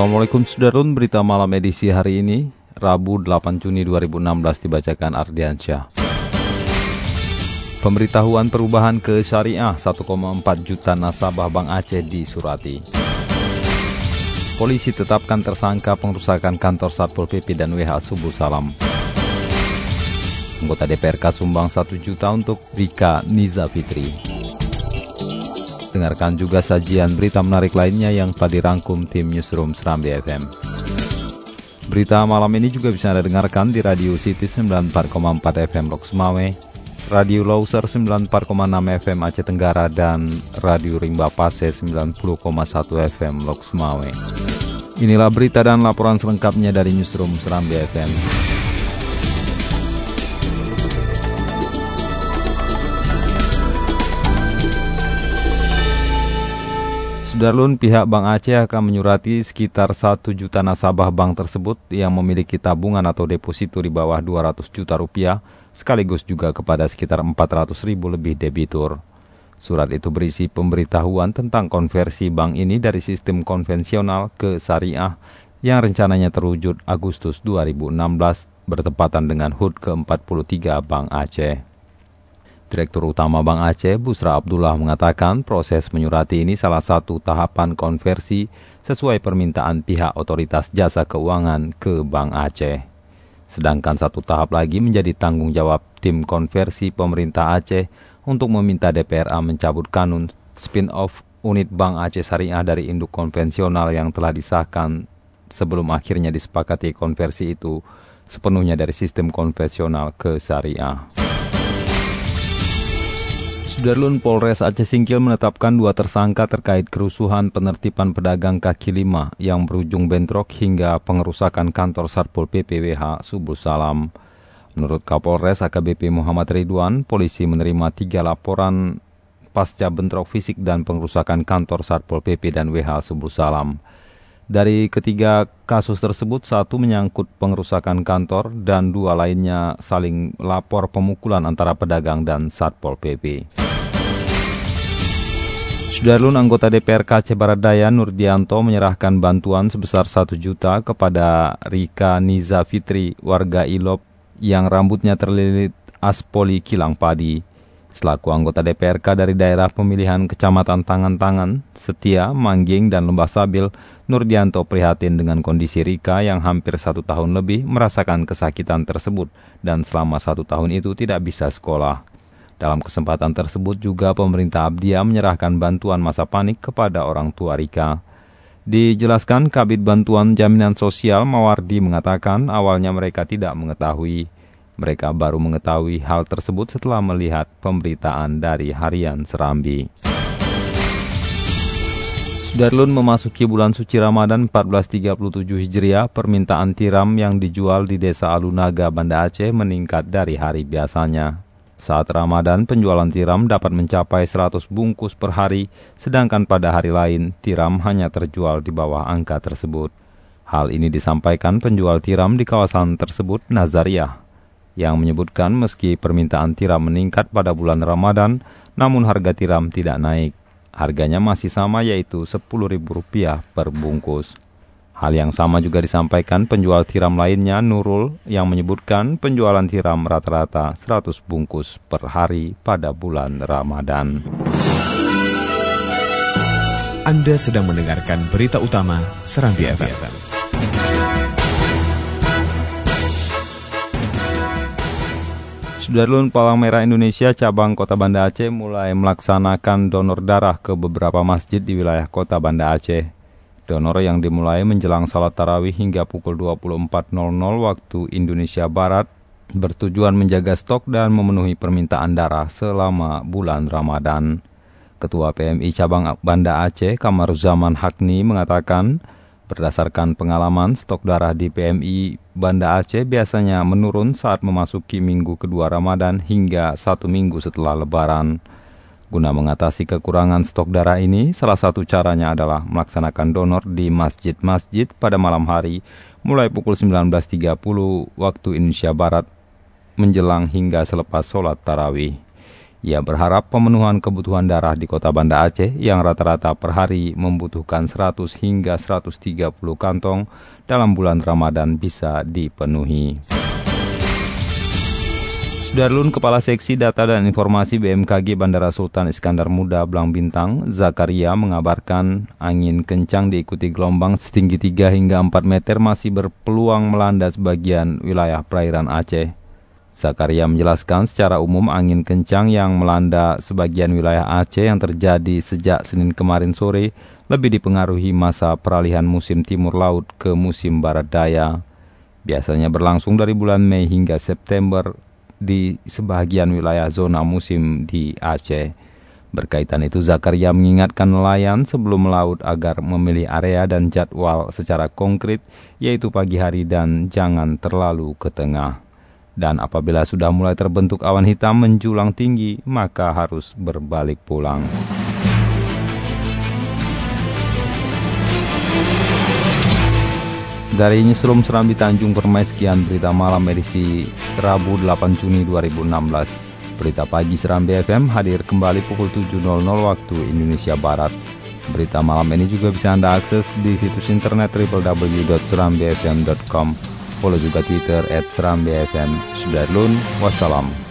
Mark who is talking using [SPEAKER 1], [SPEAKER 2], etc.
[SPEAKER 1] Assalamualaikum Sudarun, berita malam edisi hari ini, Rabu 8 Juni 2016 dibacakan Ardiansyah. Pemberitahuan perubahan ke syariah 1,4 juta nasabah Bank Aceh di Surati. Polisi tetapkan tersangka pengrusakan kantor Satpol PP dan WH Subuh Salam. Anggota DPRK sumbang 1 juta untuk Rika Niza Fitri. Dengarkan juga sajian berita menarik lainnya yang telah dirangkum tim Newsroom Serambi FM. Berita malam ini juga bisa Anda dengarkan di Radio City 94,4 FM Lok Sumawe, Radio Loser 94,6 FM Aceh Tenggara, dan Radio Rimba Pase 90,1 FM Lok Sumawe. Inilah berita dan laporan selengkapnya dari Newsroom Serambi FM. Sudarlun, pihak Bank Aceh akan menyurati sekitar 1 juta nasabah bank tersebut yang memiliki tabungan atau deposito di bawah 200 juta rupiah, sekaligus juga kepada sekitar 400 ribu lebih debitur. Surat itu berisi pemberitahuan tentang konversi bank ini dari sistem konvensional ke syariah yang rencananya terwujud Agustus 2016 bertepatan dengan HUT ke-43 Bank Aceh. Direktur Utama Bank Aceh, Busra Abdullah mengatakan proses menyurati ini salah satu tahapan konversi sesuai permintaan pihak otoritas jasa keuangan ke Bank Aceh. Sedangkan satu tahap lagi menjadi tanggung jawab tim konversi pemerintah Aceh untuk meminta DPRA mencabut kanun spin-off unit Bank Aceh Syariah dari induk konvensional yang telah disahkan sebelum akhirnya disepakati konversi itu sepenuhnya dari sistem konvensional ke syariah. Sudarlun Polres Aceh Singkil menetapkan dua tersangka terkait kerusuhan penertiban pedagang kaki lima yang berujung bentrok hingga pengerusakan kantor Satpol PPWH Subuh Salam. Menurut Kapolres AKBP Muhammad Ridwan, polisi menerima tiga laporan pasca bentrok fisik dan pengerusakan kantor Satpol PP dan WH Subuh Salam. Dari ketiga kasus tersebut, satu menyangkut pengerusakan kantor dan dua lainnya saling lapor pemukulan antara pedagang dan Satpol PP. Sudarlun anggota DPRK Daya Nurdianto menyerahkan bantuan sebesar 1 juta kepada Rika Niza Fitri, warga Ilop yang rambutnya terlilit aspoli kilang padi. Selaku anggota DPRK dari daerah pemilihan Kecamatan Tangan-Tangan, Setia, Mangging, dan Lembah Sabil, Nurdianto prihatin dengan kondisi Rika yang hampir satu tahun lebih merasakan kesakitan tersebut dan selama satu tahun itu tidak bisa sekolah. Dalam kesempatan tersebut juga pemerintah Abdia menyerahkan bantuan masa panik kepada orang tua Rika. Dijelaskan Kabit Bantuan Jaminan Sosial Mawardi mengatakan awalnya mereka tidak mengetahui. Mereka baru mengetahui hal tersebut setelah melihat pemberitaan dari Harian Serambi. Sudarlun memasuki bulan suci Ramadan 1437 Hijriah, permintaan tiram yang dijual di desa Alunaga, Banda Aceh meningkat dari hari biasanya. Saat Ramadan, penjualan tiram dapat mencapai 100 bungkus per hari, sedangkan pada hari lain, tiram hanya terjual di bawah angka tersebut. Hal ini disampaikan penjual tiram di kawasan tersebut, Nazariah, yang menyebutkan meski permintaan tiram meningkat pada bulan Ramadan, namun harga tiram tidak naik. Harganya masih sama yaitu Rp10.000 per bungkus. Hal yang sama juga disampaikan penjual tiram lainnya Nurul yang menyebutkan penjualan tiram rata-rata 100 bungkus per hari pada bulan Ramadan.
[SPEAKER 2] Anda sedang mendengarkan berita utama Serambi FM.
[SPEAKER 1] Sudarlun Palang Merah Indonesia cabang Kota Banda Aceh mulai melaksanakan donor darah ke beberapa masjid di wilayah Kota Banda Aceh. Donor yang dimulai menjelang salat tarawih hingga pukul 24.00 waktu Indonesia Barat bertujuan menjaga stok dan memenuhi permintaan darah selama bulan Ramadan. Ketua PMI Cabang Banda Aceh Kamaruzaman Hakni mengatakan, Berdasarkan pengalaman, stok darah di PMI Banda Aceh biasanya menurun saat memasuki minggu kedua Ramadan hingga satu minggu setelah Lebaran. Guna mengatasi kekurangan stok darah ini, salah satu caranya adalah melaksanakan donor di masjid-masjid pada malam hari mulai pukul 19.30 waktu Indonesia Barat menjelang hingga selepas sholat tarawih. Ia berharap pemenuhan kebutuhan darah di kota Banda Aceh yang rata-rata per hari membutuhkan 100 hingga 130 kantong dalam bulan Ramadan bisa dipenuhi. Sudarlun Kepala Seksi Data dan Informasi BMKG Bandara Sultan Iskandar Muda Blang Bintang, Zakaria mengabarkan angin kencang diikuti gelombang setinggi 3 hingga 4 meter masih berpeluang melanda sebagian wilayah perairan Aceh. Zakaria menjelaskan secara umum angin kencang yang melanda sebagian wilayah Aceh yang terjadi sejak Senin kemarin sore lebih dipengaruhi masa peralihan musim timur laut ke musim barat daya. Biasanya berlangsung dari bulan Mei hingga September di sebagian wilayah zona musim di Aceh. Berkaitan itu Zakaria mengingatkan nelayan sebelum melaut agar memilih area dan jadwal secara konkret yaitu pagi hari dan jangan terlalu ke tengah. Dan apabila sudah mulai terbentuk awan hitam menjulang tinggi, maka harus berbalik pulang. Dari Newsroom Serambi Tanjung Permai, sekian berita malam edisi Rabu 8 Juni 2016. Berita pagi Serambi FM hadir kembali pukul 7.00 waktu Indonesia Barat. Berita malam ini juga bisa Anda akses di situs internet www.serambifm.com follow juga Twitter at Seram BFM. Sudah wassalam.